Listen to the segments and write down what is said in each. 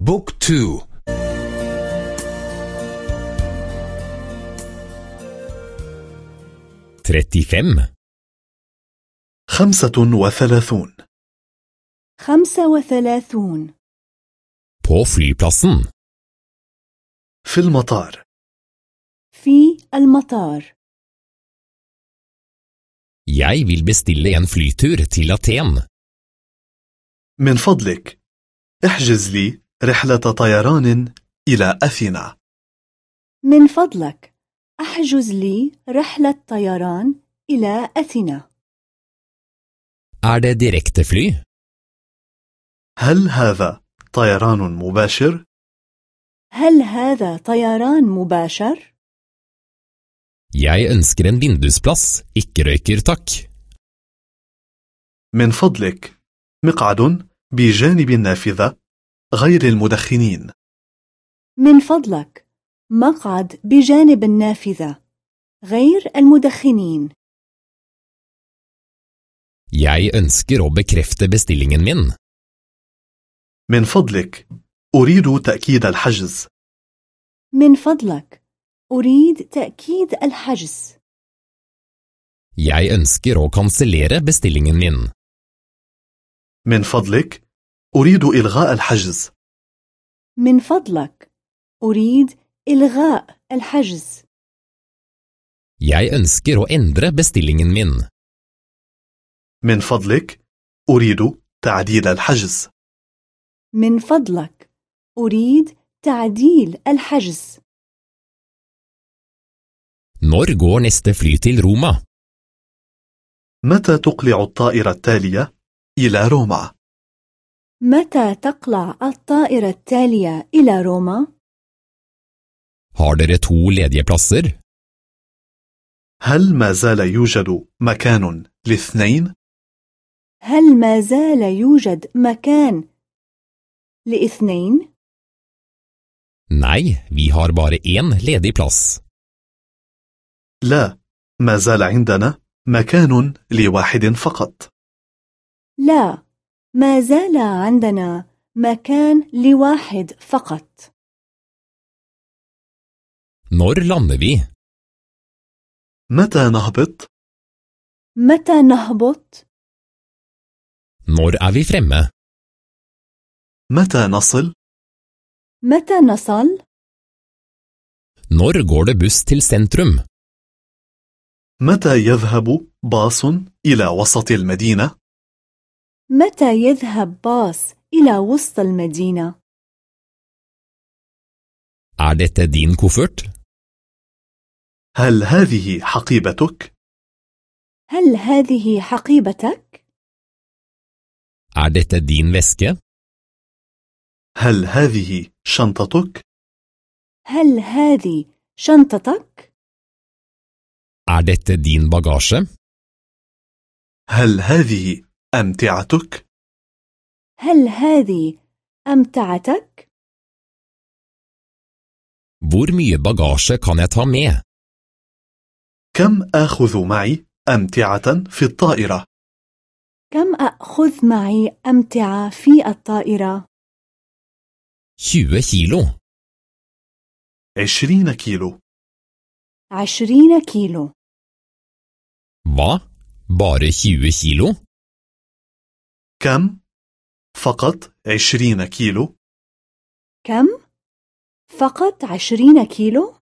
بوك تو. trettiofem خمسة وثلاثون. خمسة وثلاثون. på flyplassen في المطار. في المطار. Jeg vil bestille en flytur til Aten. من فضلك. احجز لي رحلة طيران إلى أثينا من فضلك أحجز لي رحلة طيران إلى أثينا Er det direktefly? هل هذا طيران مباشر؟ هل هذا طيران مباشر؟ Jeg ønsker en vindusplass, ikke røyker takk. من فضلك مقعد بجانب النافذة غير المدخنين من فضلك مقعد بجانب النافذة غير المدخنين Jeg ønsker å bekrefte bestillingen min. من فضلك أريد تأكيد الحجز من فضلك أريد تأكيد الحجز Jeg ønsker å kansellere bestillingen min. من فضلك أريد إلغاء الحجز من فضلك أريد إلغاء الحجز Jeg ønsker å endre bestillingen min. من فضلك أريد تعديل الحجز من فضلك أريد تعديل الحجز Når går neste fly til Roma? متى تقلع الطائرة التالية إلى روما؟ متى تقلع الطائرة التالية إلى روما؟ Har dere to ledige plasser? هل ما زال يوجد مكان لاثنين؟ هل ما زال يوجد مكان لاثنين؟ Nei, vi har bare én ledig plass. لا ما زال عندنا مكان لواحد فقط لا ما زال عندنا مكان لواحد فقط Når lander vi? متى نهبط؟ متى نهبط؟ Når er vi fremme? متى نصل؟ متى نصل؟ Når går det buss til sentrum? متى يذهب باص إلى وسط المدينة؟ متى يذهب باص إلى وسط المدينة؟ Er dette din koffert? هل هذه حقيبتك؟ هل هذه حقيبتك؟ Er dette din veske? هل هذه شنطتك؟ هل هذه شنطتك؟ Er dette din bagasje? هل هذه أمتعتك؟ هل هذه أمتعتك؟ Hvor mye bagasje kan jeg ta med? كم آخذ معي أمتعة في الطائرة؟ كم أخذ معي أمتعة في الطائرة؟ 20 kilo. عشرين كيلو عشرين كيلو Hva? Bare 20 kilo? كم؟ فقط عشرين كيلو كم؟ فقط عشرين كيلو؟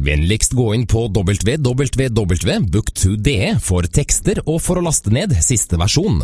Vennligst gå inn på www.book2.de for tekster og for å laste ned siste versjon.